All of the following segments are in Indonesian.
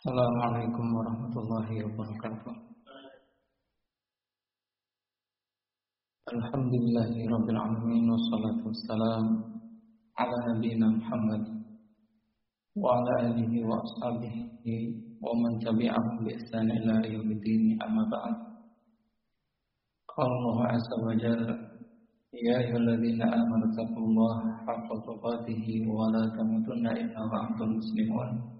السلام عليكم ورحمة الله وبركاته. الحمد لله رب العالمين والصلاة والسلام على نبينا محمد وعلى آله وأصحابه ومن تبعهم بإحسان إلى يوم الدين أما بعد. قال الله عز وجل يا أيها الذين آمنوا اتقوا الله حق تقاته ولا تموتن إلا وأنتم مسلمون.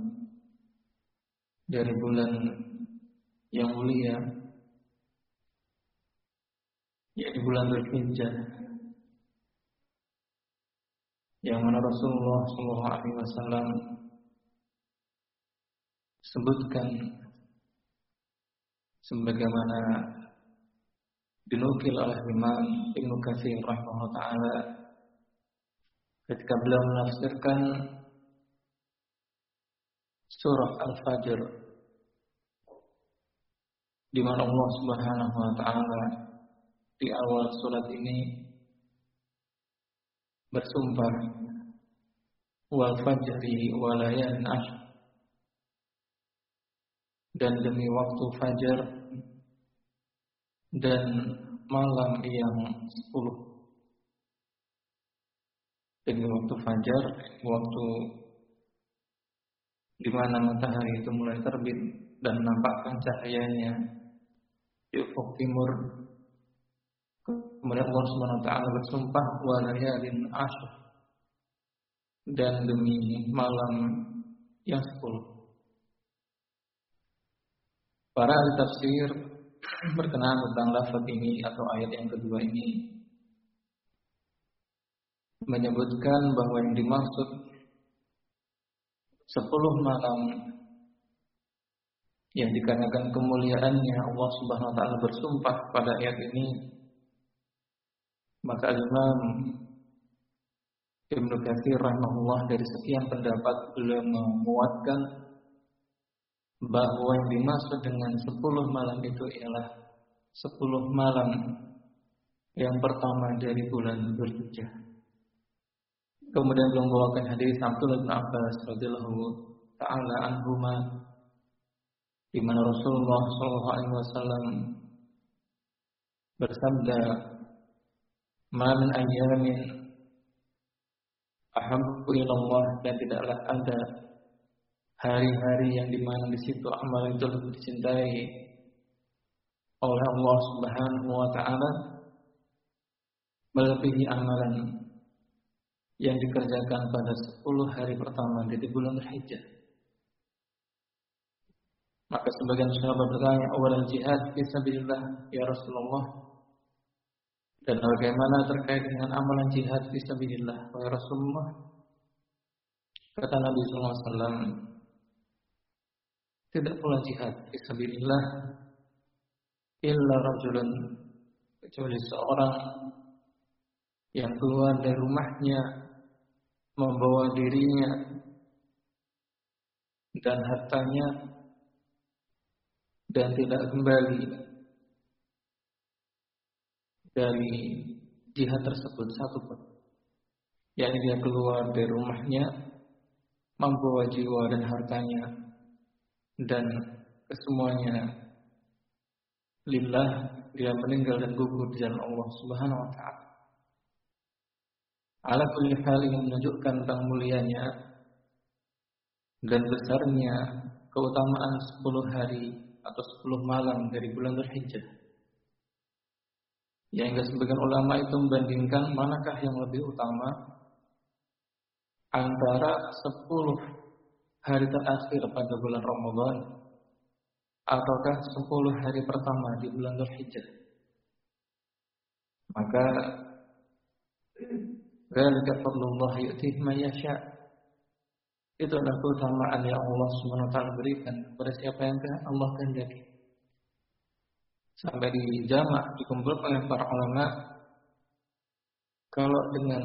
dari bulan yang mulia yaitu bulan Dzulhijjah yang mana Rasulullah Shallallahu Alaihi Wasallam sebutkan sebagaimana dinukil oleh Imam Ibnu Katsir rahimahullah taala ketika beliau menafsirkan surah Al-Fajr di mana Allah Subhanahu wa taala di awal surat ini bersumpah wal fajri wa layalin dan demi waktu fajar dan malam yang sepuluh. Demi waktu fajar waktu di mana matahari itu mulai terbit dan nampakkan cahayanya di ufuk timur. Kemudian Allah Subhanahu wa taala bersumpah wa layalin ashr dan demi malam yang sepuluh. Para ahli tafsir berkenaan tentang lafaz ini atau ayat yang kedua ini menyebutkan bahwa yang dimaksud sepuluh malam yang dikarenakan kemuliaannya Allah Subhanahu wa taala bersumpah pada ayat ini maka Imam Ibnu Katsir rahimahullah dari sekian pendapat beliau menguatkan bahwa yang dimaksud dengan 10 malam itu ialah 10 malam yang pertama dari bulan Dzulhijjah. Kemudian beliau membawakan hadis Abdullah bin Abbas radhiyallahu taala anhuma di mana Rasulullah SAW bersabda, "Man ayyamin ahabbu ilallah dan tidaklah ada hari-hari yang di mana di situ amal itu lebih dicintai oleh Allah Subhanahu wa taala melebihi amalan yang dikerjakan pada 10 hari pertama dari bulan Dzulhijjah. Maka sebagian sahabat bertanya, awal jihad fisabilillah ya Rasulullah. Dan bagaimana terkait dengan amalan jihad fisabilillah ya Rasulullah? Kata Nabi SAW, tidak pula jihad fisabilillah illa rajulun kecuali seorang yang keluar dari rumahnya membawa dirinya dan hartanya dan tidak kembali dari jihad tersebut satu pun. Yang dia keluar dari rumahnya membawa jiwa dan hartanya dan kesemuanya lillah dia meninggal dan gugur di jalan Allah Subhanahu wa taala. Ala kulli hal yang menunjukkan tentang mulianya dan besarnya keutamaan 10 hari atau 10 malam dari bulan Dzulhijjah. Yang sebagian ulama itu membandingkan manakah yang lebih utama antara 10 hari terakhir pada bulan Ramadan ataukah 10 hari pertama di bulan Dzulhijjah. Maka Zalika fadlullah yu'tih man yasha. Itu adalah keutamaan yang Allah taala berikan kepada siapa yang Allah kehendaki. Sampai di jamak dikumpulkan oleh para ulama kalau dengan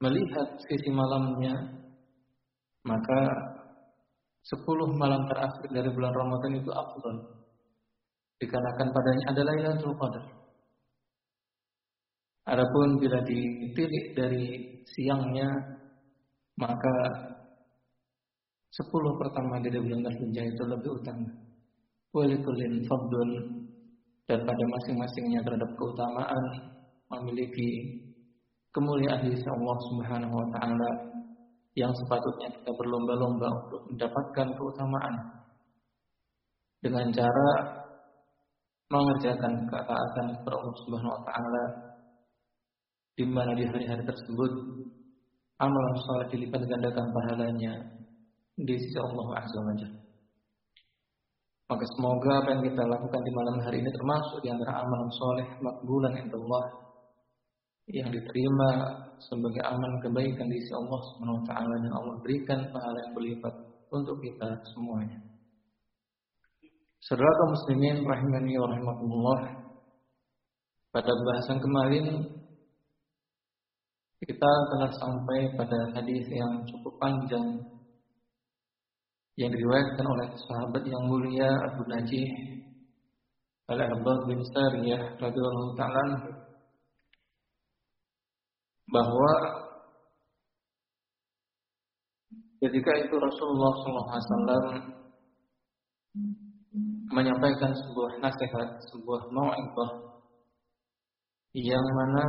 melihat sisi malamnya maka 10 malam terakhir dari bulan Ramadan itu afdal dikarenakan padanya adalah Lailatul Qadar. Adapun bila ditilik dari siangnya maka sepuluh pertama dari bulan Dzulhijjah itu lebih utama. Walikulin fadlun dan pada masing-masingnya terhadap keutamaan memiliki kemuliaan di sisi Allah Subhanahu wa taala yang sepatutnya kita berlomba-lomba untuk mendapatkan keutamaan dengan cara mengerjakan ketaatan kepada Allah Subhanahu wa taala di mana di hari-hari tersebut amalan saleh dilipat gandakan pahalanya di sisi Allah Azza. Maka semoga apa yang kita lakukan di malam hari ini termasuk di antara amalan soleh makbulan yang Allah yang diterima sebagai amal kebaikan di sisi Allah Subhanahu wa taala Allah berikan pahala yang berlipat untuk kita semuanya. Saudara kaum muslimin rahimani wa rahimakumullah. Pada bahasan kemarin kita telah sampai pada hadis yang cukup panjang yang diriwayatkan oleh sahabat yang mulia Abu Najih Al-Abbas bin Sariyah radhiyallahu taala bahwa ketika itu Rasulullah SAW menyampaikan sebuah nasihat, sebuah mau'izah yang mana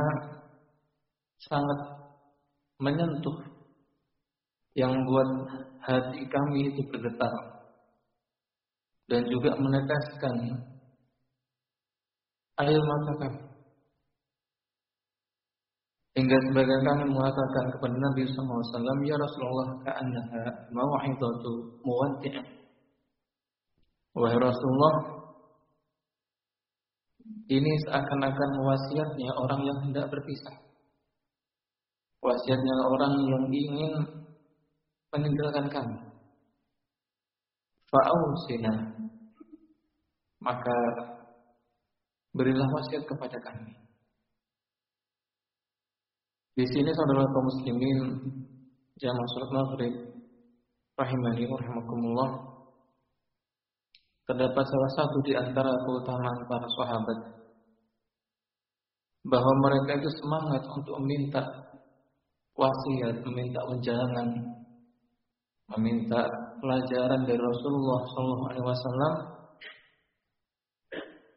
sangat menyentuh yang membuat hati kami itu bergetar dan juga meneteskan air mata kami. Hingga sebagian kami mengatakan kepada Nabi SAW, Ya Rasulullah, ka'annaha mawahidatu muwaddi'ah. Wahai Rasulullah, ini seakan-akan wasiatnya orang yang hendak berpisah wasiatnya orang yang ingin meninggalkan kami. Fa'ausina maka berilah wasiat kepada kami. Di sini saudara kaum muslimin jamaah salat maghrib rahimani rahimakumullah terdapat salah satu di antara keutamaan para sahabat bahwa mereka itu semangat untuk meminta wasiat, meminta unjangan, meminta pelajaran dari Rasulullah SAW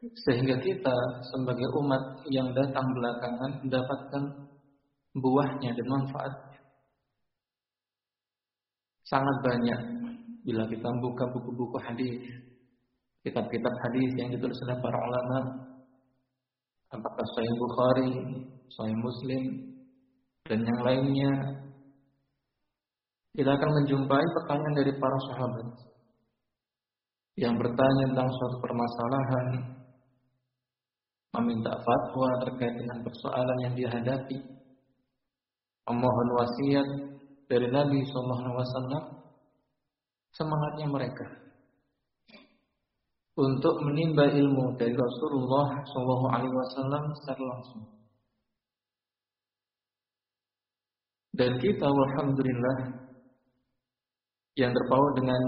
sehingga kita sebagai umat yang datang belakangan mendapatkan buahnya dan manfaatnya. Sangat banyak bila kita buka buku-buku hadis, kitab-kitab hadis yang ditulis oleh para ulama, apakah Sahih Bukhari, Sahih Muslim, dan yang lainnya kita akan menjumpai pertanyaan dari para sahabat yang bertanya tentang suatu permasalahan meminta fatwa terkait dengan persoalan yang dihadapi memohon wasiat dari Nabi SAW semangatnya mereka untuk menimba ilmu dari Rasulullah SAW secara langsung. Dan kita alhamdulillah yang terpaut dengan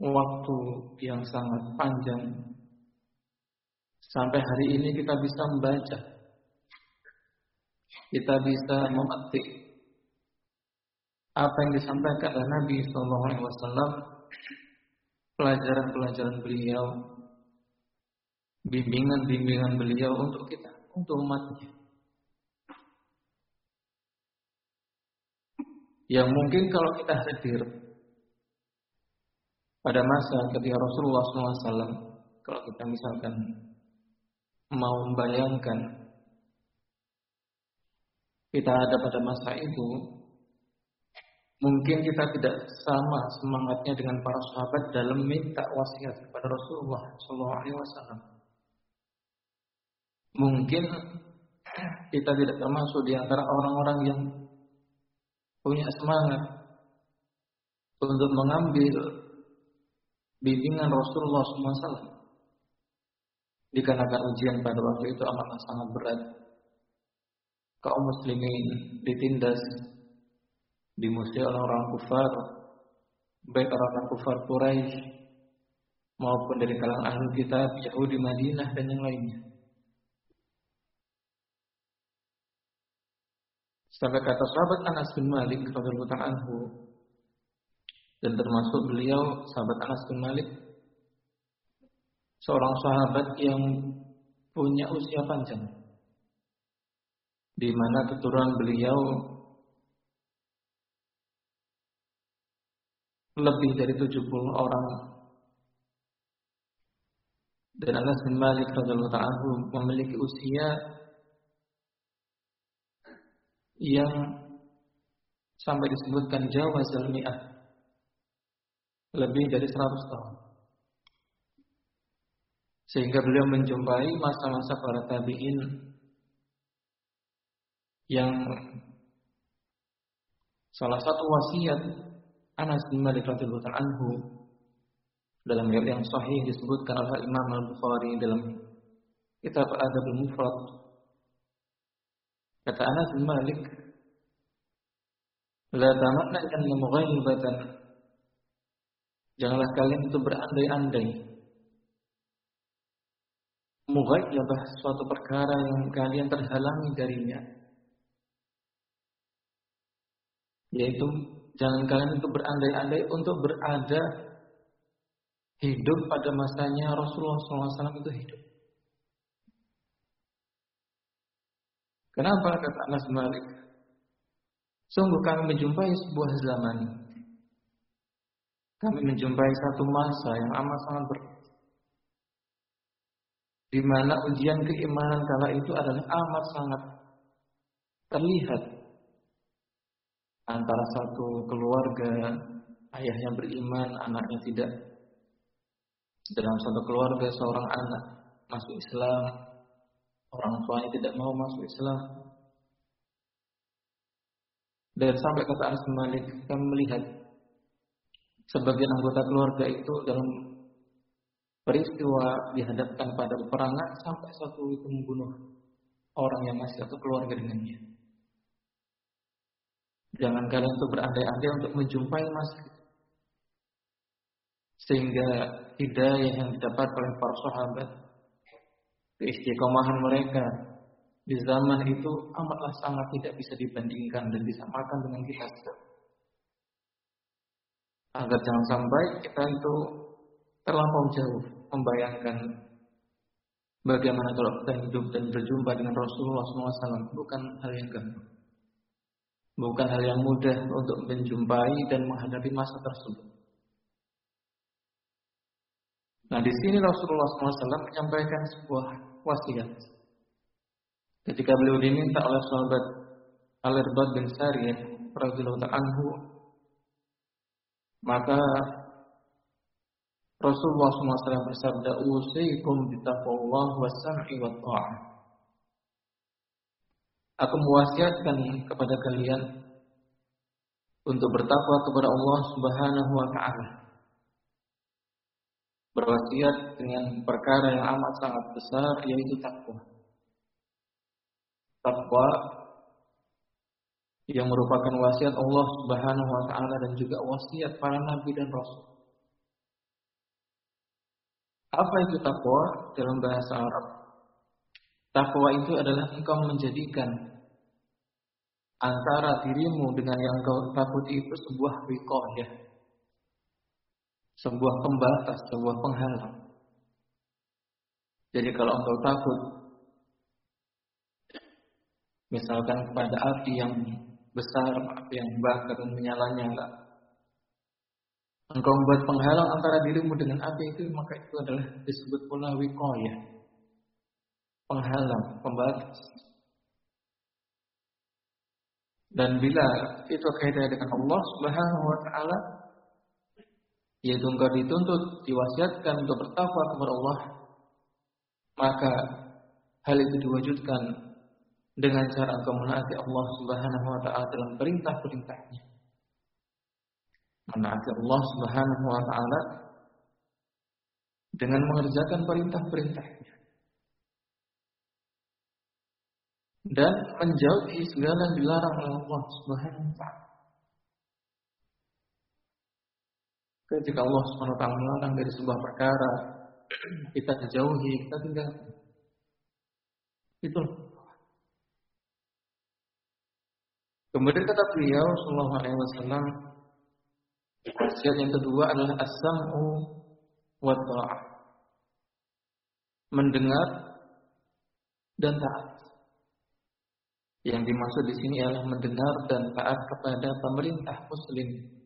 waktu yang sangat panjang. Sampai hari ini kita bisa membaca. Kita bisa memetik apa yang disampaikan oleh Nabi Shallallahu Alaihi Wasallam pelajaran-pelajaran beliau bimbingan-bimbingan beliau untuk kita untuk umatnya yang mungkin kalau kita hadir pada masa ketika Rasulullah SAW, kalau kita misalkan mau membayangkan kita ada pada masa itu, mungkin kita tidak sama semangatnya dengan para sahabat dalam minta wasiat kepada Rasulullah SAW. Mungkin kita tidak termasuk di antara orang-orang yang punya semangat untuk mengambil bimbingan Rasulullah SAW. Dikarenakan ujian pada waktu itu amatlah sangat berat. Kaum muslimin ditindas, dimusuhi oleh orang kufar, baik orang-orang kufar Quraisy maupun dari kalangan ahli kitab Yahudi Madinah dan yang lainnya. Sampai kata sahabat Anas bin Malik radhiyallahu anhu dan termasuk beliau sahabat Anas bin Malik seorang sahabat yang punya usia panjang di mana keturunan beliau lebih dari 70 orang. Dan Anas bin Malik radhiyallahu anhu memiliki usia yang sampai disebutkan Jawa Zalmi'ah lebih dari 100 tahun. Sehingga beliau menjumpai masa-masa para tabi'in yang salah satu wasiat Anas bin Malik radhiyallahu anhu dalam riwayat yang sahih disebutkan oleh Imam Al-Bukhari dalam kitab Adab Al-Mufrad kata Anas bin Malik la tamanna an mughaibatan janganlah kalian itu berandai-andai mughayyabah suatu perkara yang kalian terhalangi darinya. Yaitu jangan kalian itu berandai-andai untuk berada hidup pada masanya Rasulullah SAW itu hidup. Kenapa kata Anas Malik? Sungguh kami menjumpai sebuah zaman. Kami menjumpai satu masa yang amat sangat berat di mana ujian keimanan kala itu adalah amat sangat terlihat antara satu keluarga ayahnya beriman, anaknya tidak. Dalam satu keluarga seorang anak masuk Islam, orang tuanya tidak mau masuk Islam. Dan sampai kata Anas Malik, kami melihat sebagian anggota keluarga itu dalam peristiwa dihadapkan pada peperangan sampai satu itu membunuh orang yang masih satu keluarga dengannya. Jangan kalian untuk berandai-andai untuk menjumpai masjid. Sehingga hidayah yang didapat oleh para sahabat, keistiqomahan mereka di zaman itu amatlah sangat tidak bisa dibandingkan dan disamakan dengan kita Agar jangan sampai kita itu terlampau jauh membayangkan bagaimana kalau kita hidup dan berjumpa dengan Rasulullah SAW bukan hal yang gampang. Bukan hal yang mudah untuk menjumpai dan menghadapi masa tersebut. Nah di sini Rasulullah SAW menyampaikan sebuah wasiat. Ketika beliau diminta oleh sahabat Al-Irbad bin Sariyah radhiyallahu anhu maka Rasulullah SAW bersabda, "Usikum bitaqwallah was-sam'i wa ta'ah." Aku mewasiatkan kepada kalian untuk bertakwa kepada Allah Subhanahu wa taala. Berwasiat dengan perkara yang amat sangat besar yaitu takwa. Takwa yang merupakan wasiat Allah Subhanahu wa taala dan juga wasiat para nabi dan rasul. Apa itu takwa dalam bahasa Arab? Takwa itu adalah engkau menjadikan antara dirimu dengan yang engkau takut itu sebuah ya, Sebuah pembatas, sebuah penghalang. Jadi kalau engkau takut misalkan kepada api yang besar, api yang bakar dan menyala-nyala, engkau membuat penghalang antara dirimu dengan api itu maka itu adalah disebut pula wikoyah penghalang pembatas dan bila itu kaitannya dengan Allah Subhanahu wa taala yaitu engkau dituntut diwasiatkan untuk bertakwa kepada Allah. Maka hal itu diwujudkan dengan cara engkau menaati Allah Subhanahu wa taala dalam perintah-perintahnya. Menaati Allah Subhanahu wa taala dengan mengerjakan perintah-perintahnya. Dan menjauhi segala yang dilarang oleh Allah Subhanahu wa taala. Ketika Allah taala melarang dari sebuah perkara, kita dijauhi, kita tinggal itu. Kemudian kata beliau sallallahu alaihi wasallam wasiat yang kedua adalah as-sam'u wa ta'ah. Mendengar dan taat. Yang dimaksud di sini adalah mendengar dan taat kepada pemerintah muslim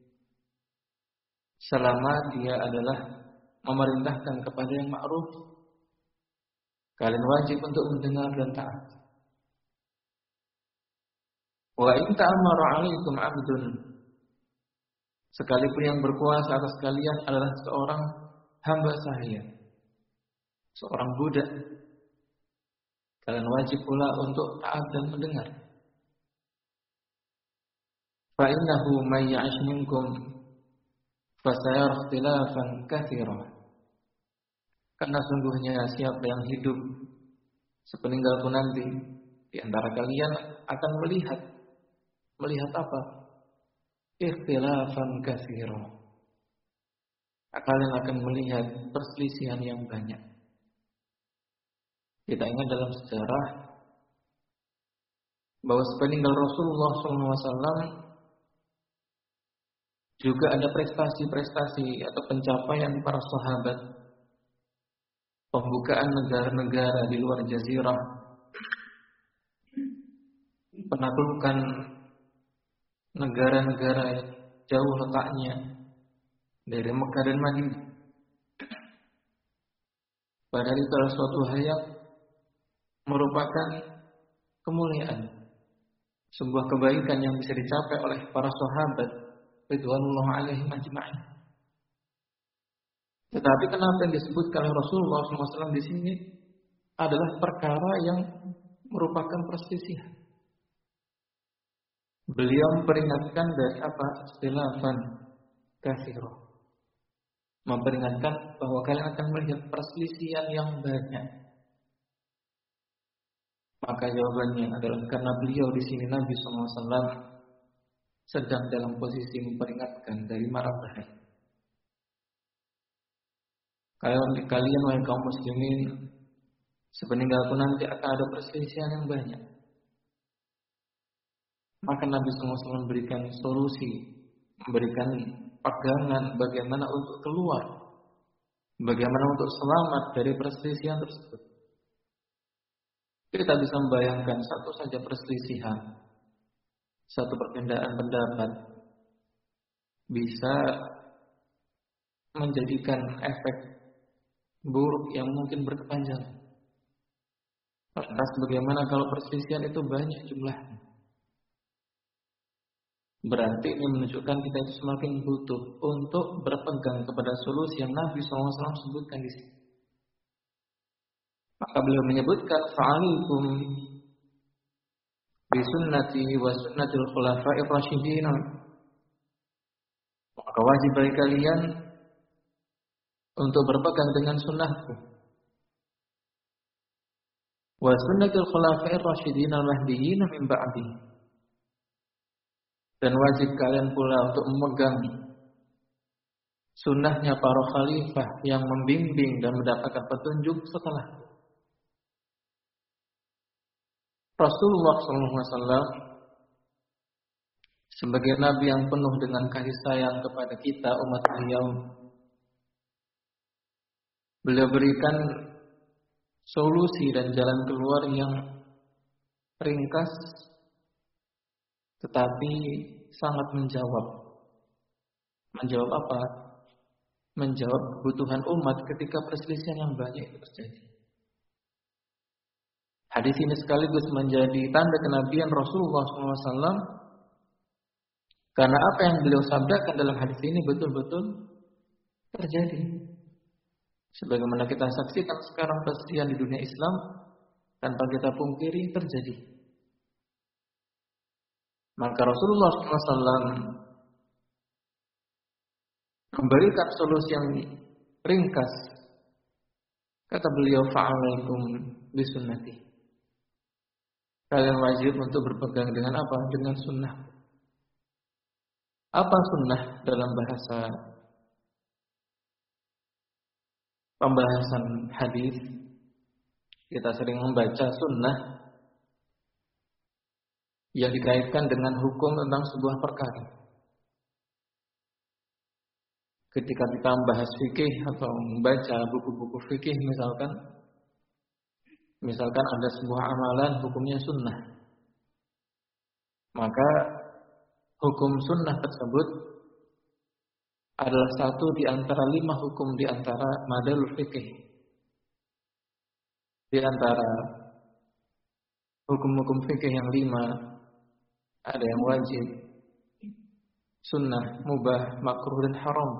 selama dia adalah memerintahkan kepada yang ma'ruf. Kalian wajib untuk mendengar dan taat. Wa in ta'amara 'alaikum 'abdun. Sekalipun yang berkuasa atas kalian adalah seorang hamba sahaya seorang budak kalian wajib pula untuk taat dan mendengar. Fa innahu may ya'ish minkum Fasayar ikhtilafan kathira. Karena sungguhnya siapa yang hidup sepeninggalku nanti di antara kalian akan melihat melihat apa? Ikhtilafan kathira. Kalian akan melihat perselisihan yang banyak. Kita ingat dalam sejarah bahwa sepeninggal Rasulullah SAW juga ada prestasi-prestasi atau pencapaian para sahabat. Pembukaan negara-negara di luar jazirah. Penaklukan negara-negara yang jauh letaknya dari Mekah dan Madinah. Padahal itu adalah suatu hal yang merupakan kemuliaan. Sebuah kebaikan yang bisa dicapai oleh para sahabat ridwanullah alaihim ajma'in. Tetapi kenapa yang disebutkan Rasulullah SAW di sini adalah perkara yang merupakan perselisihan. Beliau memperingatkan dari apa? Istilafan kathiro. Memperingatkan bahwa kalian akan melihat perselisihan yang banyak maka jawabannya adalah karena beliau di sini Nabi SAW sedang dalam posisi memperingatkan dari marah bahaya. Kalian, kalian wahai kaum muslimin, sepeninggalku nanti akan ada perselisihan yang banyak. Maka Nabi SAW memberikan solusi, memberikan pegangan bagaimana untuk keluar, bagaimana untuk selamat dari perselisihan tersebut. Kita bisa membayangkan satu saja perselisihan, satu perbedaan pendapat bisa menjadikan efek buruk yang mungkin berkepanjangan. Lantas bagaimana kalau perselisihan itu banyak jumlahnya? Berarti ini menunjukkan kita itu semakin butuh untuk berpegang kepada solusi yang Nabi SAW sebutkan di sini. Maka beliau menyebutkan fa'alikum bi sunnati wa sunnatil khulafa'ir rasyidin. Maka wajib bagi kalian untuk berpegang dengan sunnahku. Wa sunnatil khulafa'ir rasyidin al-mahdiyyin min ba'di. Dan wajib kalian pula untuk memegang sunnahnya para khalifah yang membimbing dan mendapatkan petunjuk setelah Rasulullah SAW sebagai Nabi yang penuh dengan kasih sayang kepada kita umat beliau, beliau berikan solusi dan jalan keluar yang ringkas, tetapi sangat menjawab. Menjawab apa? menjawab kebutuhan umat ketika perselisihan yang banyak itu terjadi. Hadis ini sekaligus menjadi tanda kenabian Rasulullah SAW karena apa yang beliau sabdakan dalam hadis ini betul-betul terjadi. Sebagaimana kita saksikan sekarang perselisihan di dunia Islam tanpa kita pungkiri terjadi. Maka Rasulullah SAW memberikan solusi yang ringkas. Kata beliau, fa'alaikum bisunnati. Kalian wajib untuk berpegang dengan apa? Dengan sunnah. Apa sunnah dalam bahasa pembahasan hadis? Kita sering membaca sunnah yang dikaitkan dengan hukum tentang sebuah perkara. Ketika kita membahas fikih atau membaca buku-buku fikih misalkan, misalkan ada sebuah amalan hukumnya sunnah, maka hukum sunnah tersebut adalah satu di antara lima hukum di antara madalul fikih. Di antara hukum-hukum fikih yang lima, ada yang wajib, sunnah, mubah, makruh, dan haram.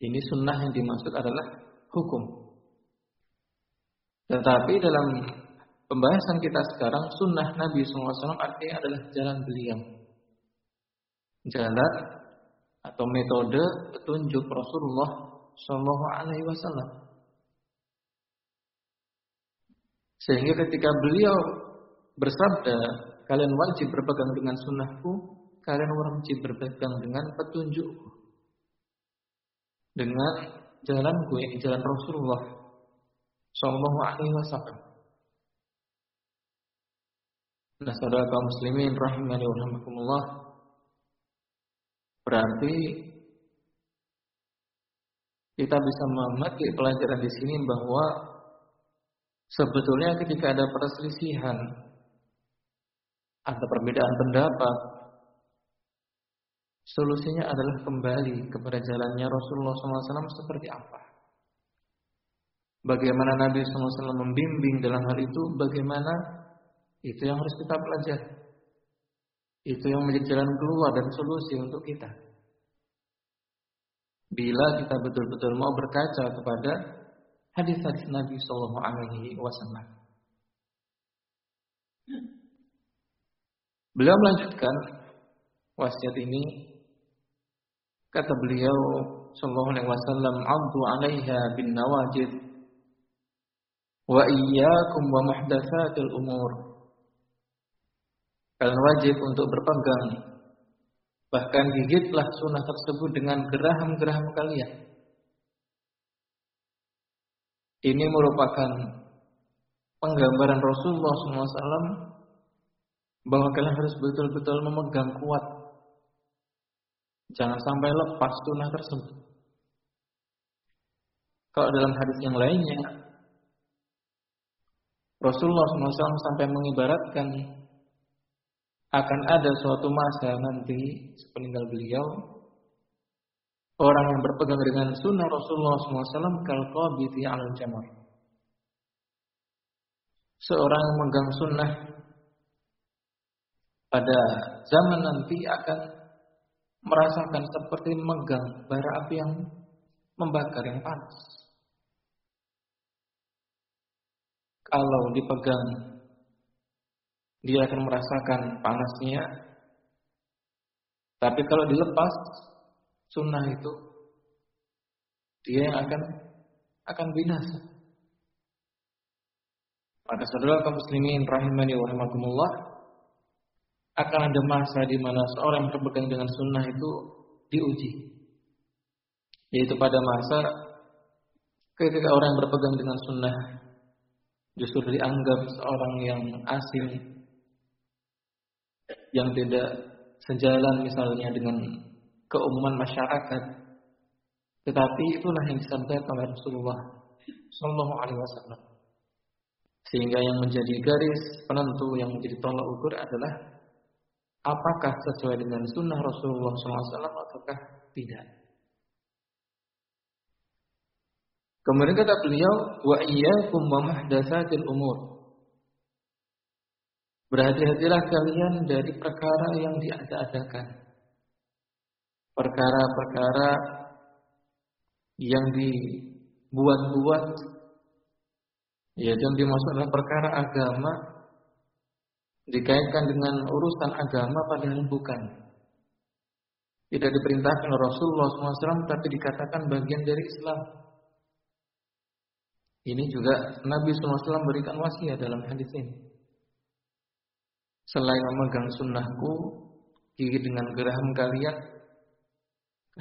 Ini sunnah yang dimaksud adalah hukum. Tetapi dalam pembahasan kita sekarang, sunnah Nabi SAW artinya adalah jalan beliau. Jalan atau metode petunjuk Rasulullah Shallallahu. Sehingga ketika beliau bersabda, kalian wajib berpegang dengan sunnahku, kalian wajib berpegang dengan petunjukku. Dengan jalan gue, jalan Rasulullah Shallallahu Alaihi Wasallam. Nah, saudara kaum muslimin rahimani wa. Berarti kita bisa memetik pelajaran di sini bahwa sebetulnya ketika ada perselisihan ada perbedaan pendapat solusinya adalah kembali kepada jalannya Rasulullah SAW seperti apa bagaimana Nabi SAW membimbing dalam hal itu bagaimana itu yang harus kita pelajari. Itu yang menjadi jalan keluar dan solusi untuk kita. Bila kita betul-betul mau berkaca kepada hadis-hadis Nabi Wasallam. Beliau melanjutkan wasiat ini. Kata beliau sallallahu alaihi wasallam abdu 'alaiha bin nawajid wa iyyakum wa umur kalian wajib untuk berpegang bahkan gigitlah sunnah tersebut dengan geraham-geraham kalian ini merupakan penggambaran Rasulullah SAW bahwa kalian harus betul-betul memegang kuat. Jangan sampai lepas sunnah tersebut. Kalau dalam hadis yang lainnya, Rasulullah SAW sampai mengibaratkan akan ada suatu masa nanti sepeninggal beliau orang yang berpegang dengan sunnah Rasulullah SAW kalau biti al jamar. Seorang yang memegang sunnah pada zaman nanti akan merasakan seperti megang bara api yang membakar yang panas. Kalau dipegang, dia akan merasakan panasnya. Tapi kalau dilepas, sunnah itu, dia yang akan akan binasa. Maka saudara kaum muslimin rahimani wa rahimakumullah, akan ada masa di mana seorang yang berpegang dengan sunnah itu diuji. Yaitu pada masa ketika orang yang berpegang dengan sunnah justru dianggap seorang yang asing, yang tidak sejalan misalnya dengan keumuman masyarakat. Tetapi itulah yang disampaikan oleh Rasulullah Shallallahu Alaihi Wasallam. Sehingga yang menjadi garis penentu yang menjadi tolak ukur adalah apakah sesuai dengan sunnah Rasulullah SAW ataukah tidak. Kemudian kata beliau, wa iyyakum wa muhdatsatil umur. Berhati-hatilah kalian dari perkara yang diada-adakan. Perkara-perkara yang dibuat-buat ya dan dimasukkan perkara agama dikaitkan dengan urusan agama padahal bukan. Tidak diperintahkan Rasulullah SAW tapi dikatakan bagian dari Islam. Ini juga Nabi SAW berikan wasiat dalam hadis ini. Selain memegang sunnahku, gigit dengan geraham kalian,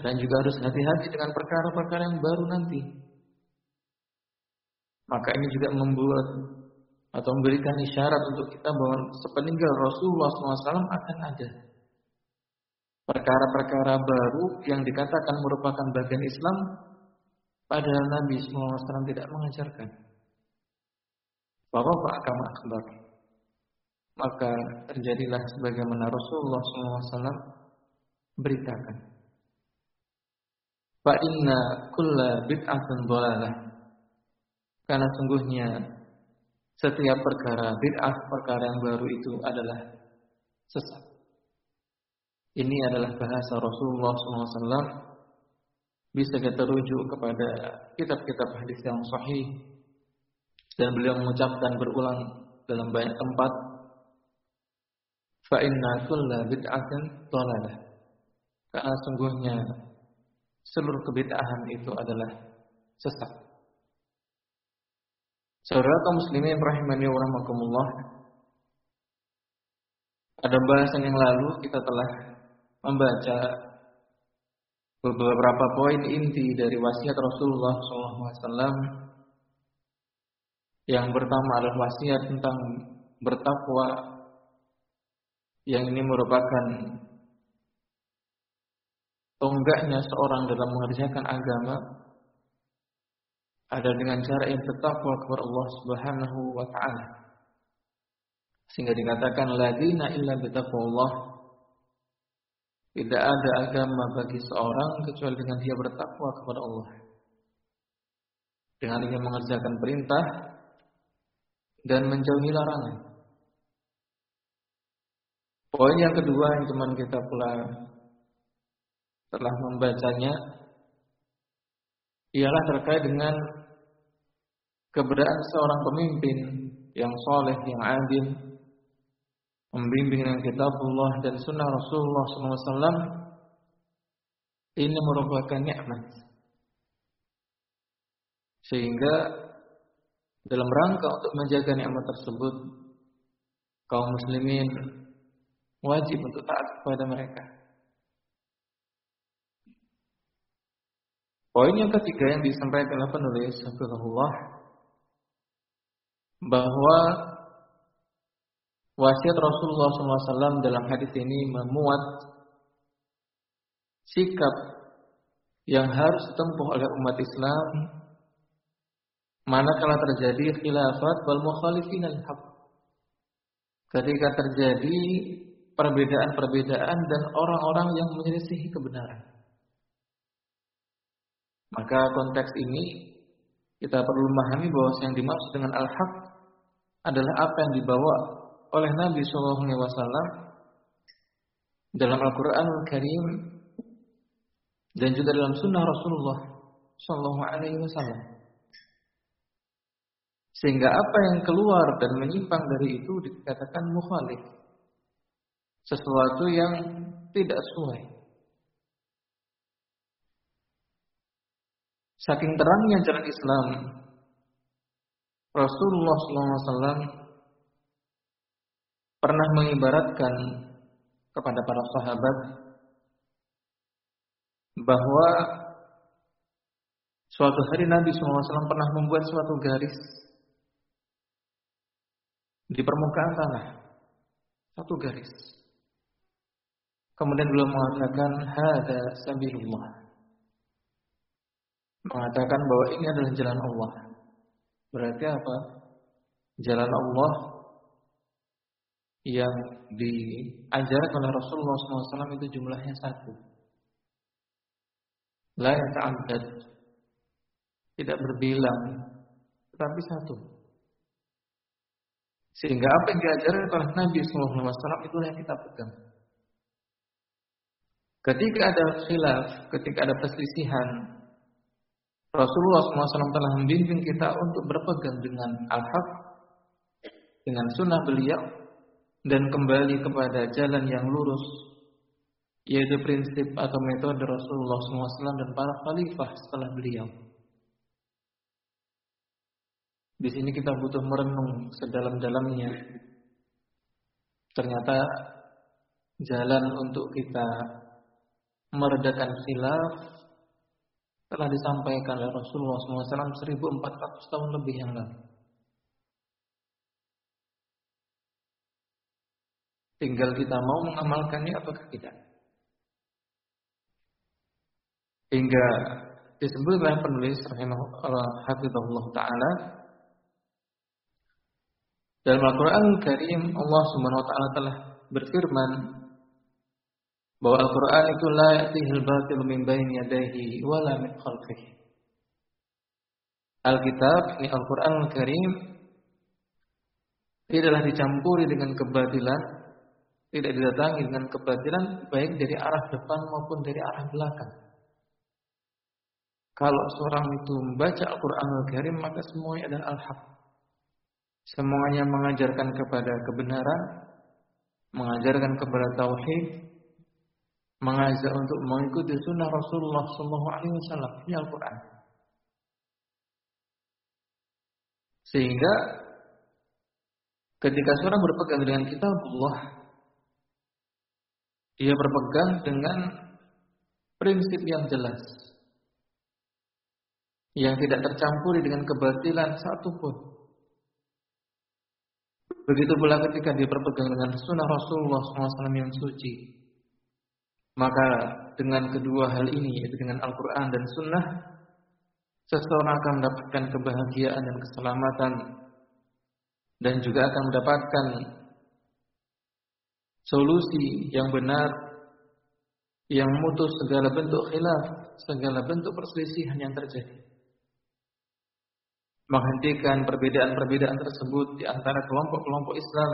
dan juga harus hati-hati dengan perkara-perkara yang baru nanti. Maka ini juga membuat atau memberikan isyarat untuk kita bahwa sepeninggal Rasulullah SAW akan ada perkara-perkara baru yang dikatakan merupakan bagian Islam, padahal Nabi SAW tidak mengajarkan. Bahwa Pak Kama Akbar. Maka terjadilah sebagaimana Rasulullah SAW beritakan. Fa inna kulla bid'atin dhalalah. Karena sungguhnya setiap perkara bid'ah perkara yang baru itu adalah sesat. Ini adalah bahasa Rasulullah SAW. Bisa kita rujuk kepada kitab-kitab hadis yang sahih. Dan beliau mengucapkan berulang dalam banyak tempat. Fa'inna kulla bid'atin tolalah. Karena sungguhnya seluruh kebid'ahan itu adalah sesat. Saudara kaum muslimin rahimani wa rahmakumullah. Ada bahasan yang lalu kita telah membaca beberapa poin inti dari wasiat Rasulullah SAW. Yang pertama adalah wasiat tentang bertakwa yang ini merupakan tonggaknya seorang dalam mengerjakan agama ada dengan cara yang bertakwa kepada Allah Subhanahu wa taala. Sehingga dikatakan ladina illa bitaqwallah tidak ada agama bagi seorang kecuali dengan dia bertakwa kepada Allah. Dengan dia mengerjakan perintah dan menjauhi larangan. Poin yang kedua yang teman kita pula telah membacanya ialah terkait dengan keberadaan seorang pemimpin yang soleh, yang adil, membimbing dengan kitabullah dan sunnah Rasulullah SAW ini merupakan nikmat. Sehingga dalam rangka untuk menjaga nikmat tersebut, kaum muslimin wajib untuk taat kepada mereka. Poin yang ketiga yang disampaikan oleh penulis Hafizahullah bahwa wasiat Rasulullah SAW dalam hadis ini memuat sikap yang harus ditempuh oleh umat Islam. Manakala terjadi khilafat wal mukhalifin al haq. Ketika terjadi perbedaan-perbedaan dan orang-orang yang menyelisihi kebenaran. Maka konteks ini kita perlu memahami bahwa yang dimaksud dengan al-haq adalah apa yang dibawa oleh Nabi Shallallahu Alaihi Wasallam dalam Al-Quran Al Karim dan juga dalam Sunnah Rasulullah Shallallahu Alaihi Wasallam. Sehingga apa yang keluar dan menyimpang dari itu dikatakan mukhalif. Sesuatu yang tidak sesuai. Saking terangnya jalan Islam, Rasulullah SAW pernah mengibaratkan kepada para sahabat bahwa suatu hari Nabi SAW pernah membuat suatu garis di permukaan tanah. Satu garis. Kemudian beliau mengatakan, Hada sabilullah. Mengatakan bahwa ini adalah jalan Allah. Berarti apa? Jalan Allah yang diajarkan oleh Rasulullah SAW itu jumlahnya satu. La yata'addad. tidak berbilang, tetapi satu. Sehingga apa yang diajarkan oleh Nabi SAW itulah yang kita pegang. Ketika ada khilaf, ketika ada perselisihan, Rasulullah SAW telah membimbing kita untuk berpegang dengan al-haq, dengan sunnah beliau, dan kembali kepada jalan yang lurus, yaitu prinsip atau metode Rasulullah SAW dan para khalifah setelah beliau. Di sini kita butuh merenung sedalam-dalamnya. Ternyata jalan untuk kita meredakan khilaf telah disampaikan oleh Rasulullah SAW 1400 tahun lebih yang lalu. Tinggal kita mau mengamalkannya atau tidak. Hingga disebut oleh penulis rahimahullah taala dalam Al-Qur'an Karim Allah Subhanahu wa taala telah berfirman bahwa Al-Quran itu la ya'tihil batil min baini yadayhi min khalfihi. Alkitab, ini Al-Quran Al-Karim, tidaklah dicampuri dengan kebatilan, tidak didatangi dengan kebatilan, baik dari arah depan maupun dari arah belakang. Kalau seorang itu membaca Al-Quran Al-Karim, maka semuanya adalah Al-Haq. Semuanya mengajarkan kepada kebenaran, mengajarkan kepada Tauhid, mengajak untuk mengikuti sunnah Rasulullah Sallallahu Alaihi ini Al-Quran. Sehingga ketika seorang berpegang dengan kitab Allah, ia berpegang dengan prinsip yang jelas, yang tidak tercampuri dengan kebatilan satupun. Begitu pula ketika dia berpegang dengan sunnah Rasulullah SAW yang suci, maka dengan kedua hal ini, yaitu dengan Al-Quran dan Sunnah, seseorang akan mendapatkan kebahagiaan dan keselamatan, dan juga akan mendapatkan solusi yang benar, yang mutus segala bentuk khilaf, segala bentuk perselisihan yang terjadi. Menghentikan perbedaan-perbedaan tersebut di antara kelompok-kelompok Islam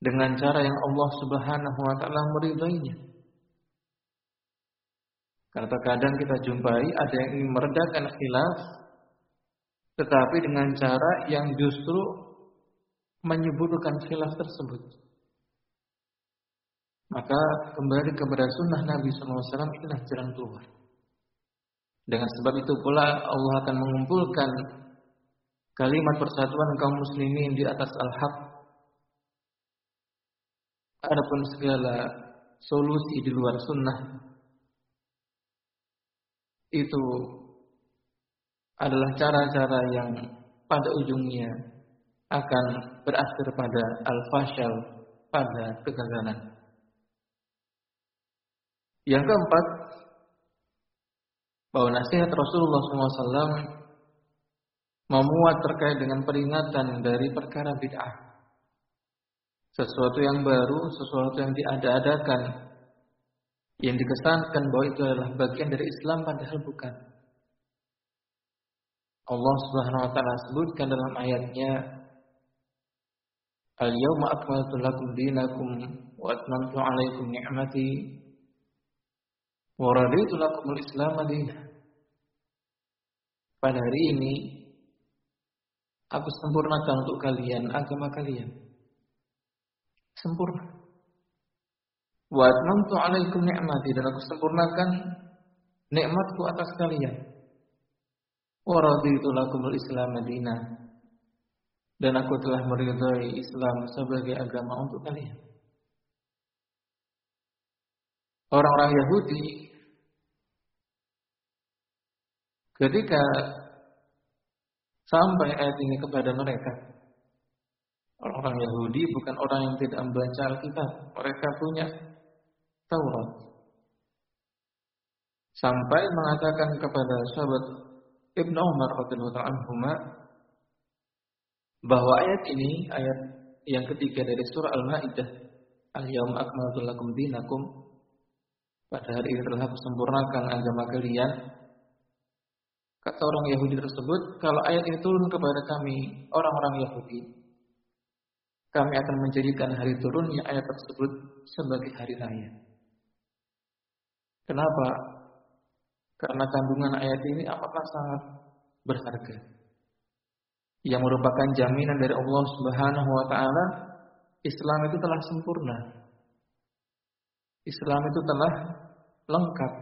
dengan cara yang Allah Subhanahu wa taala meridainya. Karena terkadang kita jumpai ada yang ingin meredakan khilaf, tetapi dengan cara yang justru menyuburkan khilaf tersebut. Maka kembali kepada sunnah Nabi SAW inilah jalan keluar. Dengan sebab itu pula Allah akan mengumpulkan kalimat persatuan kaum muslimin di atas al-haq. Adapun segala solusi di luar sunnah itu adalah cara-cara yang pada ujungnya akan berakhir pada al-fashal, pada kegagalan. Yang keempat, bahwa nasihat Rasulullah SAW memuat terkait dengan peringatan dari perkara bid'ah. Sesuatu yang baru, sesuatu yang diada-adakan yang dikesankan bahwa itu adalah bagian dari Islam padahal bukan. Allah Subhanahu wa taala sebutkan dalam ayatnya Al-yawma akmaltu lakum dinakum wa atmamtu 'alaikum ni'mati wa raditu lakum al-islam Pada hari ini aku sempurnakan untuk kalian agama kalian. Sempurna. Wa atmamtu 'alaikum ni'mati dan aku sempurnakan nikmatku atas kalian. Wa raditu lakumul Islam Madinah. Dan aku telah meridhai Islam sebagai agama untuk kalian. Orang-orang Yahudi ketika sampai ayat ini kepada mereka, orang-orang Yahudi bukan orang yang tidak membaca Alkitab. Mereka punya Taurat. Sampai mengatakan kepada sahabat Ibnu Umar bahwa ayat ini ayat yang ketiga dari surah Al-Maidah Al-Yaum akmaltu lakum dinakum pada hari ini telah kusempurnakan agama kalian Kata orang Yahudi tersebut, kalau ayat ini turun kepada kami, orang-orang Yahudi, kami akan menjadikan hari turunnya ayat tersebut sebagai hari raya. Kenapa? Karena kandungan ayat ini apakah sangat berharga. Yang merupakan jaminan dari Allah Subhanahu wa taala Islam itu telah sempurna. Islam itu telah lengkap.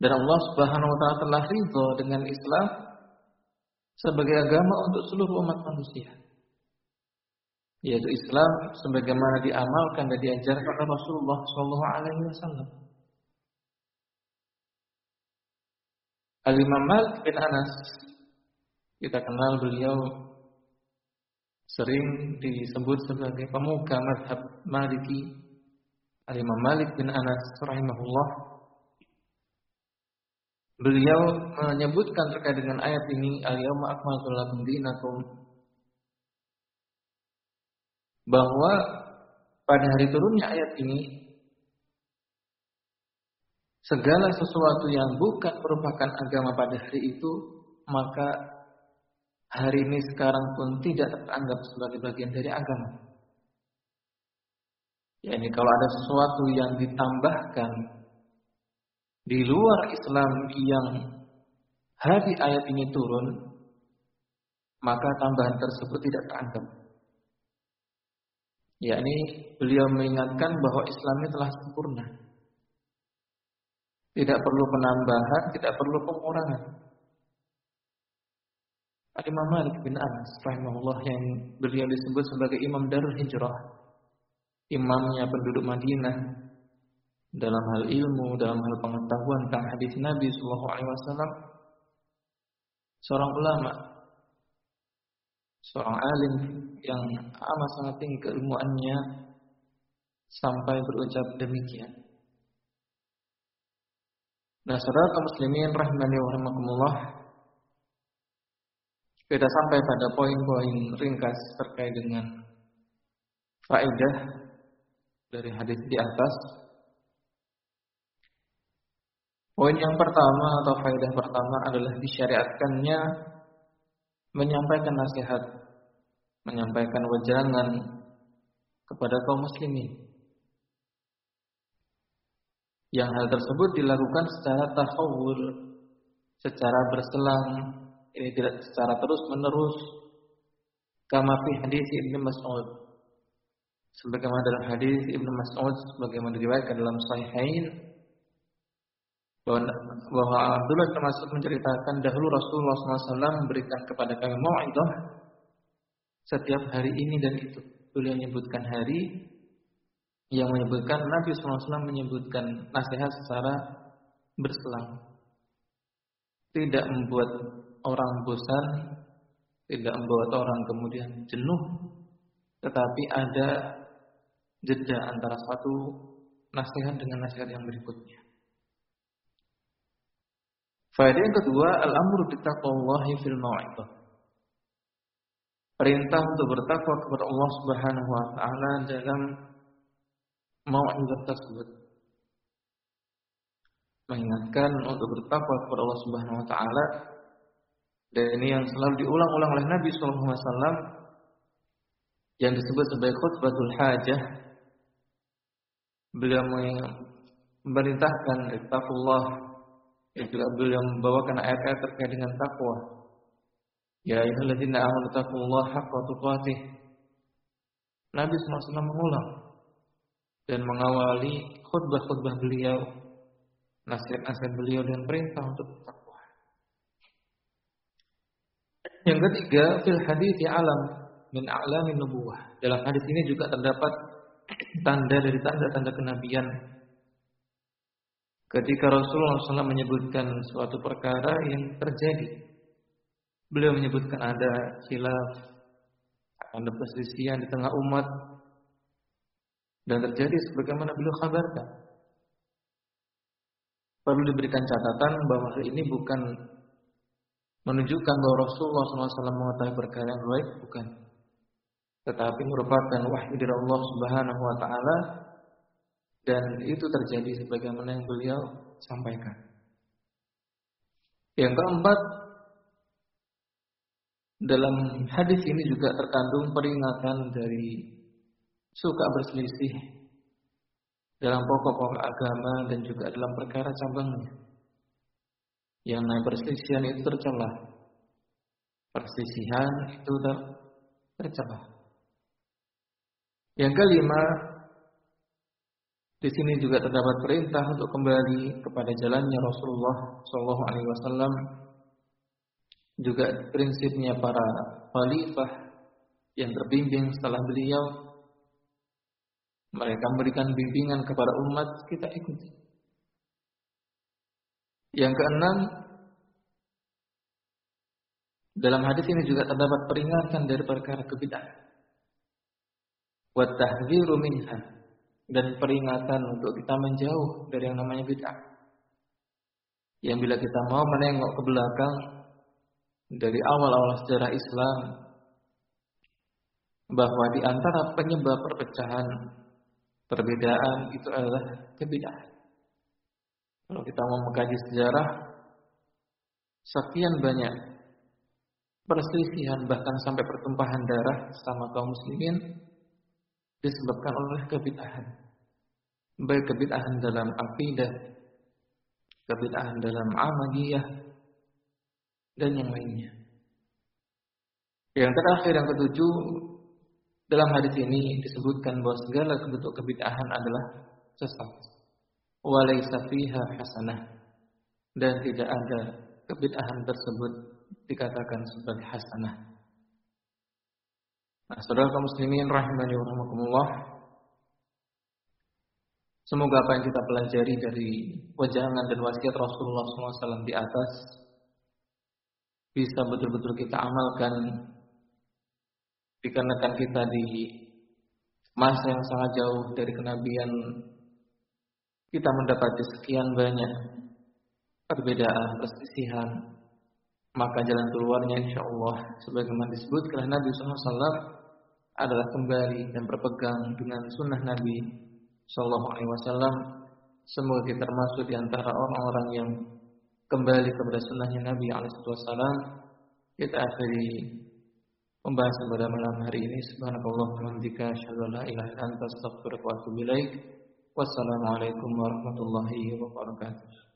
Dan Allah Subhanahu wa taala telah ridho dengan Islam sebagai agama untuk seluruh umat manusia. Yaitu Islam sebagaimana diamalkan dan diajarkan oleh Rasulullah sallallahu alaihi wasallam. Al-Imam Malik bin Anas kita kenal beliau sering disebut sebagai pemuka madhab Maliki Al-Imam Malik bin Anas rahimahullah Beliau menyebutkan terkait dengan ayat ini Al-Yawma akmaltu lakum dinakum bahwa pada hari turunnya ayat ini segala sesuatu yang bukan merupakan agama pada hari itu maka hari ini sekarang pun tidak teranggap sebagai bagian dari agama. Ya ini kalau ada sesuatu yang ditambahkan di luar Islam yang hari ayat ini turun, maka tambahan tersebut tidak teranggap. Ya ini beliau mengingatkan bahwa Islam ini telah sempurna. Tidak perlu penambahan, tidak perlu pengurangan. Imam Malik bin Anas yang beliau disebut sebagai Imam Darul Hijrah. Imamnya penduduk Madinah dalam hal ilmu, dalam hal pengetahuan tentang hadis Nabi sallallahu alaihi wasallam. Seorang ulama, seorang alim yang amat sangat tinggi keilmuannya sampai berucap demikian. Nah, saudara kaum muslimin rahimani wa rahimakumullah, kita sampai pada poin-poin ringkas terkait dengan faedah dari hadis di atas. Poin yang pertama atau faedah pertama adalah disyariatkannya menyampaikan nasihat, menyampaikan wejangan kepada kaum muslimin. Yang hal tersebut dilakukan secara tahawur, secara berselang, ini tidak secara terus menerus kama fi hadis Ibnu Mas'ud sebagaimana dalam hadis Ibnu Mas'ud sebagaimana diriwayatkan dalam sahihain bahwa, Abdullah bin Mas'ud menceritakan dahulu Rasulullah SAW memberikan kepada kami mau'idah setiap hari ini dan itu. Beliau menyebutkan hari yang menyebutkan Nabi SAW menyebutkan nasihat secara berselang. Tidak membuat orang bosan, tidak membuat orang kemudian jenuh, tetapi ada jeda antara satu nasihat dengan nasihat yang berikutnya. Faedah yang kedua, al-amru bittaqwallahi fil mau'izah. Perintah untuk bertakwa kepada Allah Subhanahu wa taala dalam mau'izah tersebut. Mengingatkan untuk bertakwa kepada Allah Subhanahu wa taala dan ini yang selalu diulang-ulang oleh Nabi SAW yang disebut sebagai khutbatul hajah. Beliau memerintahkan taqullah yang juga beliau membawakan ayat-ayat terkait dengan takwa. Ya ayyuhalladzina amanu taqullaha haqqa tuqatih. Nabi SAW mengulang dan mengawali khutbah-khutbah beliau, nasihat-nasihat beliau dan perintah untuk Yang ketiga, fil hadis alam min a'lamin nubuwah. Dalam hadis ini juga terdapat tanda dari tanda-tanda kenabian. Ketika Rasulullah SAW menyebutkan suatu perkara yang terjadi, beliau menyebutkan ada khilaf, ada perselisihan di tengah umat, dan terjadi sebagaimana beliau kabarkan. Perlu diberikan catatan bahwa hal ini bukan menunjukkan bahwa Rasulullah SAW mengetahui perkara yang baik bukan tetapi merupakan wahyu dari Allah Subhanahu wa taala dan itu terjadi sebagaimana yang beliau sampaikan. Yang keempat, dalam hadis ini juga terkandung peringatan dari suka berselisih dalam pokok-pokok agama dan juga dalam perkara cabangnya. Yang naik perselisihan itu tercela. Perselisihan itu ter tercela. Yang kelima, di sini juga terdapat perintah untuk kembali kepada jalannya Rasulullah Shallallahu Alaihi Wasallam. Juga prinsipnya para khalifah yang terbimbing setelah beliau. Mereka memberikan bimbingan kepada umat kita ikuti. Yang keenam, dalam hadis ini juga terdapat peringatan dari perkara kebid'ahan. Tahdziru minha dan peringatan untuk kita menjauh dari yang namanya bid'ah. Yang bila kita mau menengok ke belakang dari awal-awal sejarah Islam bahwa di antara penyebab perpecahan perbedaan itu adalah kebid'ahan. Kalau kita mau mengkaji sejarah, sekian banyak perselisihan bahkan sampai pertumpahan darah sama kaum muslimin disebabkan oleh kebid'ahan. Baik kebid'ahan dalam akidah, kebid'ahan dalam amaliyah, dan yang lainnya. Yang terakhir yang ketujuh dalam hadis ini disebutkan bahwa segala bentuk kebid'ahan adalah sesat walaysa hasanah dan tidak ada kebid'ahan tersebut dikatakan sebagai hasanah. Nah, saudara kaum muslimin rahimani wa rahmakumullah. Semoga apa yang kita pelajari dari wajangan dan wasiat Rasulullah SAW di atas bisa betul-betul kita amalkan dikarenakan kita di masa yang sangat jauh dari kenabian kita mendapati sekian banyak perbedaan, perselisihan, maka jalan keluarnya insya Allah sebagaimana disebutkan Nabi SAW adalah kembali dan berpegang dengan sunnah Nabi Shallallahu Alaihi Wasallam. Semoga kita termasuk di antara orang-orang yang kembali kepada sunnahnya Nabi Alaihi Wasallam. Kita akhiri pembahasan pada malam hari ini. Subhanallah wa bihamdika asyhadu an la ilaha illa anta astaghfiruka wa atubu ilaik. Wassalamualaikum warahmatullahi wabarakatuh.